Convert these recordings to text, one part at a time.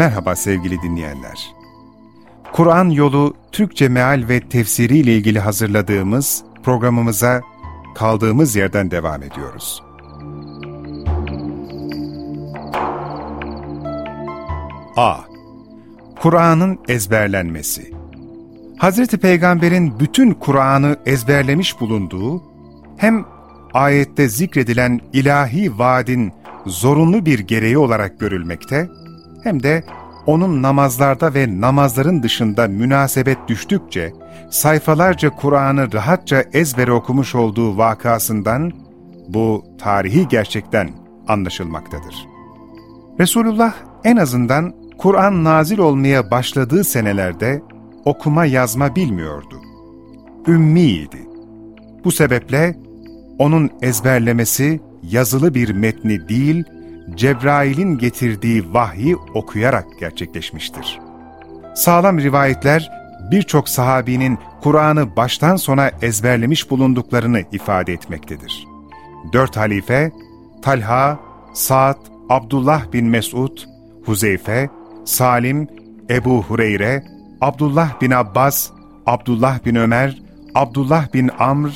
Merhaba sevgili dinleyenler. Kur'an yolu Türkçe meal ve tefsiri ile ilgili hazırladığımız programımıza kaldığımız yerden devam ediyoruz. A. Kur'an'ın ezberlenmesi Hz. Peygamber'in bütün Kur'an'ı ezberlemiş bulunduğu, hem ayette zikredilen ilahi vaadin zorunlu bir gereği olarak görülmekte, hem de onun namazlarda ve namazların dışında münasebet düştükçe sayfalarca Kur'an'ı rahatça ezbere okumuş olduğu vakasından bu tarihi gerçekten anlaşılmaktadır. Resulullah en azından Kur'an nazil olmaya başladığı senelerde okuma yazma bilmiyordu. Ümmiydi. Bu sebeple onun ezberlemesi yazılı bir metni değil, Cebrail'in getirdiği vahyi okuyarak gerçekleşmiştir. Sağlam rivayetler birçok sahabinin Kur'an'ı baştan sona ezberlemiş bulunduklarını ifade etmektedir. Dört halife, Talha, Sa'd, Abdullah bin Mesud, Huzeyfe, Salim, Ebu Hureyre, Abdullah bin Abbas, Abdullah bin Ömer, Abdullah bin Amr,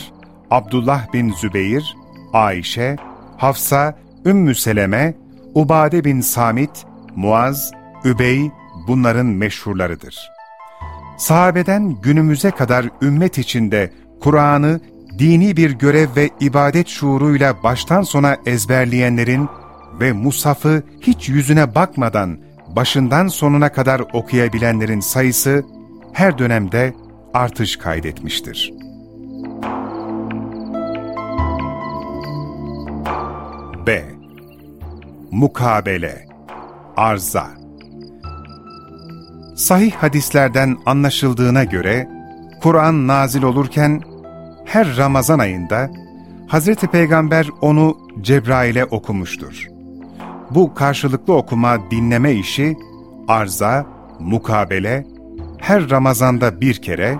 Abdullah bin Zübeyir, Ayşe, Hafsa, Ümmü Seleme, Ubade bin Samit, Muaz, Übey bunların meşhurlarıdır. Sahabeden günümüze kadar ümmet içinde Kur'an'ı dini bir görev ve ibadet şuuruyla baştan sona ezberleyenlerin ve Musaf'ı hiç yüzüne bakmadan başından sonuna kadar okuyabilenlerin sayısı her dönemde artış kaydetmiştir. B mukabele, arza. Sahih hadislerden anlaşıldığına göre, Kur'an nazil olurken her Ramazan ayında Hz. Peygamber onu Cebrail'e okumuştur. Bu karşılıklı okuma, dinleme işi, arza, mukabele, her Ramazan'da bir kere,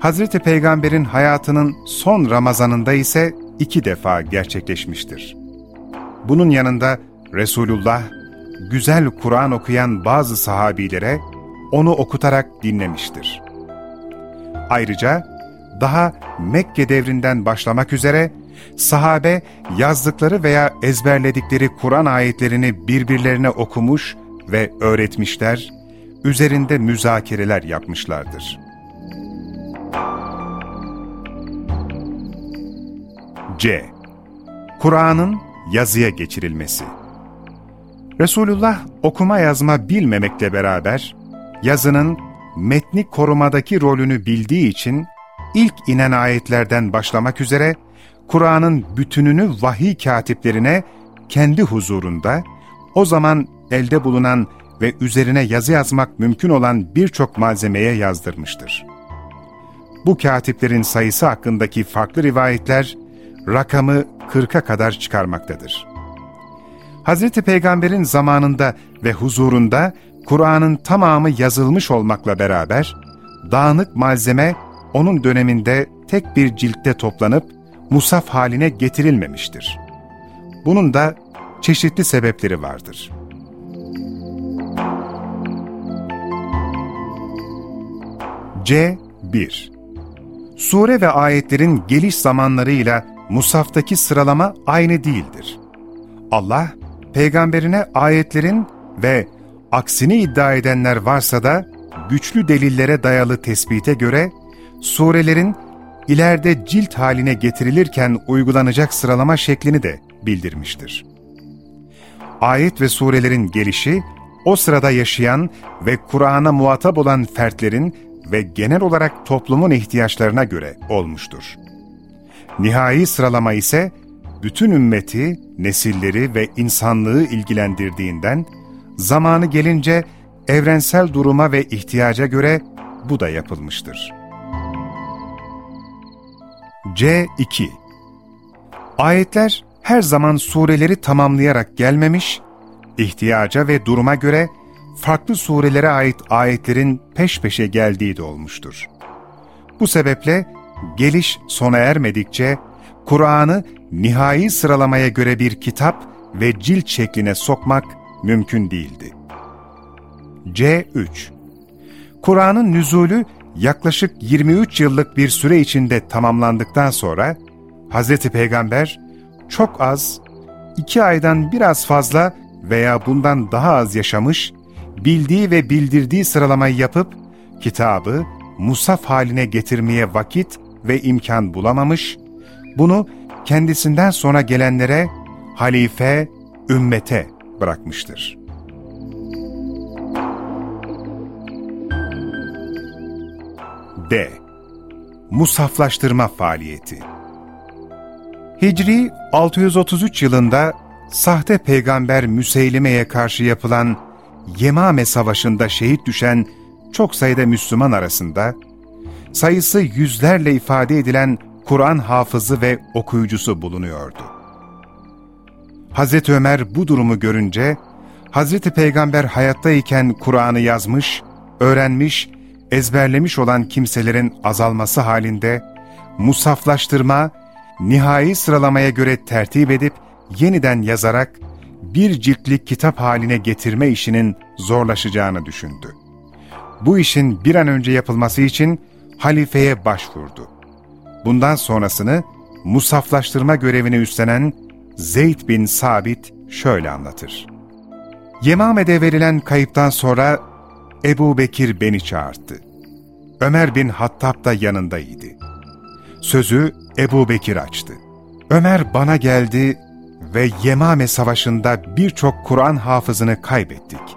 Hz. Peygamber'in hayatının son Ramazanında ise iki defa gerçekleşmiştir. Bunun yanında Resulullah, güzel Kur'an okuyan bazı sahabilere onu okutarak dinlemiştir. Ayrıca daha Mekke devrinden başlamak üzere sahabe yazdıkları veya ezberledikleri Kur'an ayetlerini birbirlerine okumuş ve öğretmişler, üzerinde müzakereler yapmışlardır. C. Kur'an'ın yazıya geçirilmesi Resulullah okuma yazma bilmemekle beraber, yazının metni korumadaki rolünü bildiği için ilk inen ayetlerden başlamak üzere Kur'an'ın bütününü vahiy katiplerine kendi huzurunda, o zaman elde bulunan ve üzerine yazı yazmak mümkün olan birçok malzemeye yazdırmıştır. Bu katiplerin sayısı hakkındaki farklı rivayetler rakamı 40'a kadar çıkarmaktadır. Hz. Peygamber'in zamanında ve huzurunda Kur'an'ın tamamı yazılmış olmakla beraber, dağınık malzeme onun döneminde tek bir ciltte toplanıp musaf haline getirilmemiştir. Bunun da çeşitli sebepleri vardır. C. 1. Sure ve ayetlerin geliş zamanlarıyla musaftaki sıralama aynı değildir. Allah, peygamberine ayetlerin ve aksini iddia edenler varsa da güçlü delillere dayalı tespite göre surelerin ileride cilt haline getirilirken uygulanacak sıralama şeklini de bildirmiştir. Ayet ve surelerin gelişi, o sırada yaşayan ve Kur'an'a muhatap olan fertlerin ve genel olarak toplumun ihtiyaçlarına göre olmuştur. Nihai sıralama ise bütün ümmeti, nesilleri ve insanlığı ilgilendirdiğinden, zamanı gelince evrensel duruma ve ihtiyaca göre bu da yapılmıştır. C2 Ayetler her zaman sureleri tamamlayarak gelmemiş, ihtiyaca ve duruma göre farklı surelere ait ayetlerin peş peşe geldiği de olmuştur. Bu sebeple geliş sona ermedikçe Kur'an'ı nihai sıralamaya göre bir kitap ve cilt şekline sokmak mümkün değildi. C3 Kur'an'ın nüzulü yaklaşık 23 yıllık bir süre içinde tamamlandıktan sonra Hz. Peygamber çok az, iki aydan biraz fazla veya bundan daha az yaşamış, bildiği ve bildirdiği sıralamayı yapıp kitabı musaf haline getirmeye vakit ve imkan bulamamış, bunu kendisinden sonra gelenlere halife, ümmete bırakmıştır. D. Musaflaştırma faaliyeti Hicri 633 yılında sahte peygamber Müseylime'ye karşı yapılan Yemame Savaşı'nda şehit düşen çok sayıda Müslüman arasında, sayısı yüzlerle ifade edilen Kur'an hafızı ve okuyucusu bulunuyordu. Hazreti Ömer bu durumu görünce, Hazreti Peygamber hayattayken Kur'an'ı yazmış, öğrenmiş, ezberlemiş olan kimselerin azalması halinde, musaflaştırma, nihai sıralamaya göre tertip edip yeniden yazarak bir ciltlik kitap haline getirme işinin zorlaşacağını düşündü. Bu işin bir an önce yapılması için halifeye başvurdu. Bundan sonrasını musaflaştırma görevini üstlenen Zeyd bin Sabit şöyle anlatır. Yemame'de verilen kayıptan sonra Ebu Bekir beni çağırdı. Ömer bin Hattab da yanındaydı. Sözü Ebu Bekir açtı. Ömer bana geldi ve Yemame Savaşı'nda birçok Kur'an hafızını kaybettik.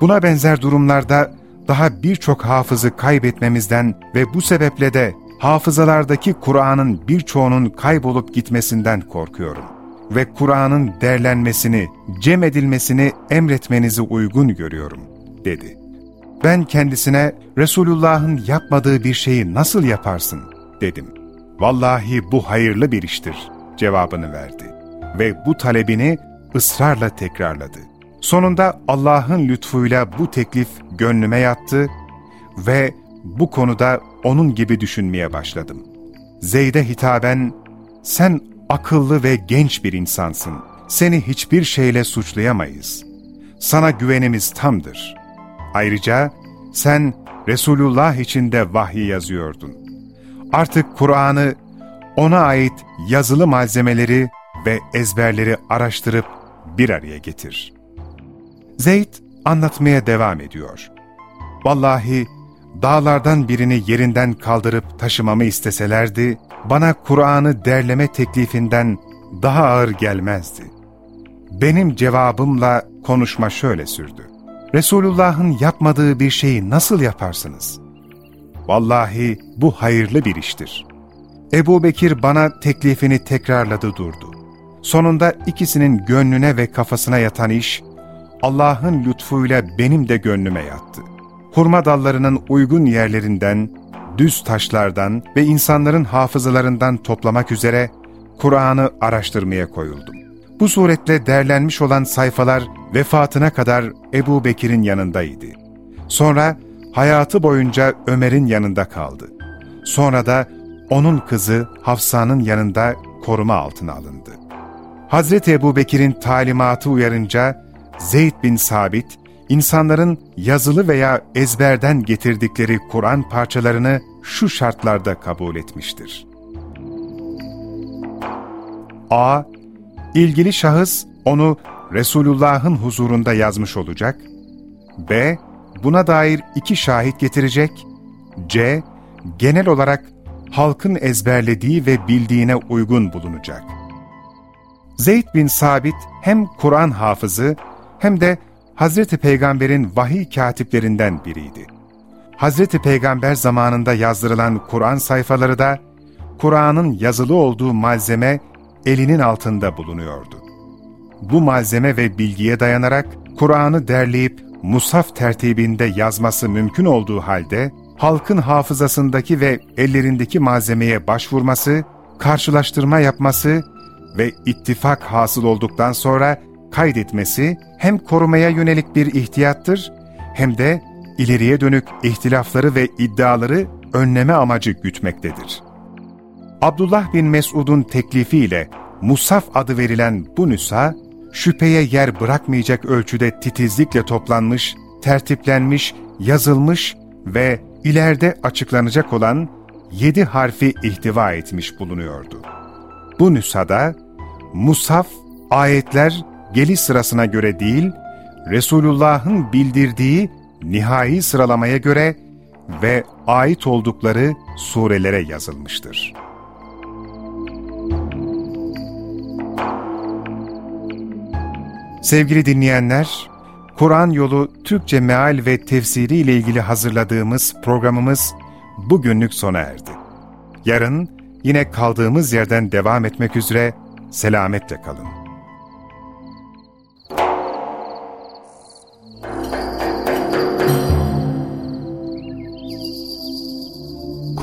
Buna benzer durumlarda daha birçok hafızı kaybetmemizden ve bu sebeple de hafızalardaki Kur'an'ın birçoğunun kaybolup gitmesinden korkuyorum. Ve Kur'an'ın derlenmesini, cem edilmesini emretmenizi uygun görüyorum, dedi. Ben kendisine Resulullah'ın yapmadığı bir şeyi nasıl yaparsın, dedim. Vallahi bu hayırlı bir iştir, cevabını verdi. Ve bu talebini ısrarla tekrarladı. Sonunda Allah'ın lütfuyla bu teklif gönlüme yattı ve bu konuda onun gibi düşünmeye başladım. Zeyd'e hitaben, sen akıllı ve genç bir insansın. Seni hiçbir şeyle suçlayamayız. Sana güvenimiz tamdır. Ayrıca sen Resulullah için de vahiy yazıyordun. Artık Kur'an'ı, ona ait yazılı malzemeleri ve ezberleri araştırıp bir araya getir. Zeyd anlatmaya devam ediyor. Vallahi dağlardan birini yerinden kaldırıp taşımamı isteselerdi, bana Kur'an'ı derleme teklifinden daha ağır gelmezdi. Benim cevabımla konuşma şöyle sürdü. Resulullah'ın yapmadığı bir şeyi nasıl yaparsınız? Vallahi bu hayırlı bir iştir. Ebu Bekir bana teklifini tekrarladı durdu. Sonunda ikisinin gönlüne ve kafasına yatan iş, Allah'ın lütfuyla benim de gönlüme yattı. Hurma dallarının uygun yerlerinden, düz taşlardan ve insanların hafızalarından toplamak üzere Kur'an'ı araştırmaya koyuldum. Bu suretle derlenmiş olan sayfalar vefatına kadar Ebu Bekir'in yanındaydı. Sonra hayatı boyunca Ömer'in yanında kaldı. Sonra da onun kızı Hafsa'nın yanında koruma altına alındı. Hazreti Ebu Bekir'in talimatı uyarınca Zeyd bin Sabit, insanların yazılı veya ezberden getirdikleri Kur'an parçalarını şu şartlarda kabul etmiştir. A. İlgili şahıs onu Resulullah'ın huzurunda yazmış olacak. B. Buna dair iki şahit getirecek. C. Genel olarak halkın ezberlediği ve bildiğine uygun bulunacak. Zeyd bin Sabit hem Kur'an hafızı hem de Hazreti Peygamber'in vahiy katiplerinden biriydi. Hazreti Peygamber zamanında yazdırılan Kur'an sayfaları da Kur'an'ın yazılı olduğu malzeme elinin altında bulunuyordu. Bu malzeme ve bilgiye dayanarak Kur'an'ı derleyip musaf tertibinde yazması mümkün olduğu halde, halkın hafızasındaki ve ellerindeki malzemeye başvurması, karşılaştırma yapması ve ittifak hasıl olduktan sonra kaydetmesi hem korumaya yönelik bir ihtiyattır hem de ileriye dönük ihtilafları ve iddiaları önleme amacı gütmektedir. Abdullah bin Mesud'un teklifiyle Musaf adı verilen bu nüsa, şüpheye yer bırakmayacak ölçüde titizlikle toplanmış, tertiplenmiş, yazılmış ve ileride açıklanacak olan yedi harfi ihtiva etmiş bulunuyordu. Bu nüshada Musaf, ayetler geliş sırasına göre değil, Resulullah'ın bildirdiği nihai sıralamaya göre ve ait oldukları surelere yazılmıştır. Sevgili dinleyenler, Kur'an yolu Türkçe meal ve tefsiri ile ilgili hazırladığımız programımız bugünlük sona erdi. Yarın yine kaldığımız yerden devam etmek üzere selametle kalın.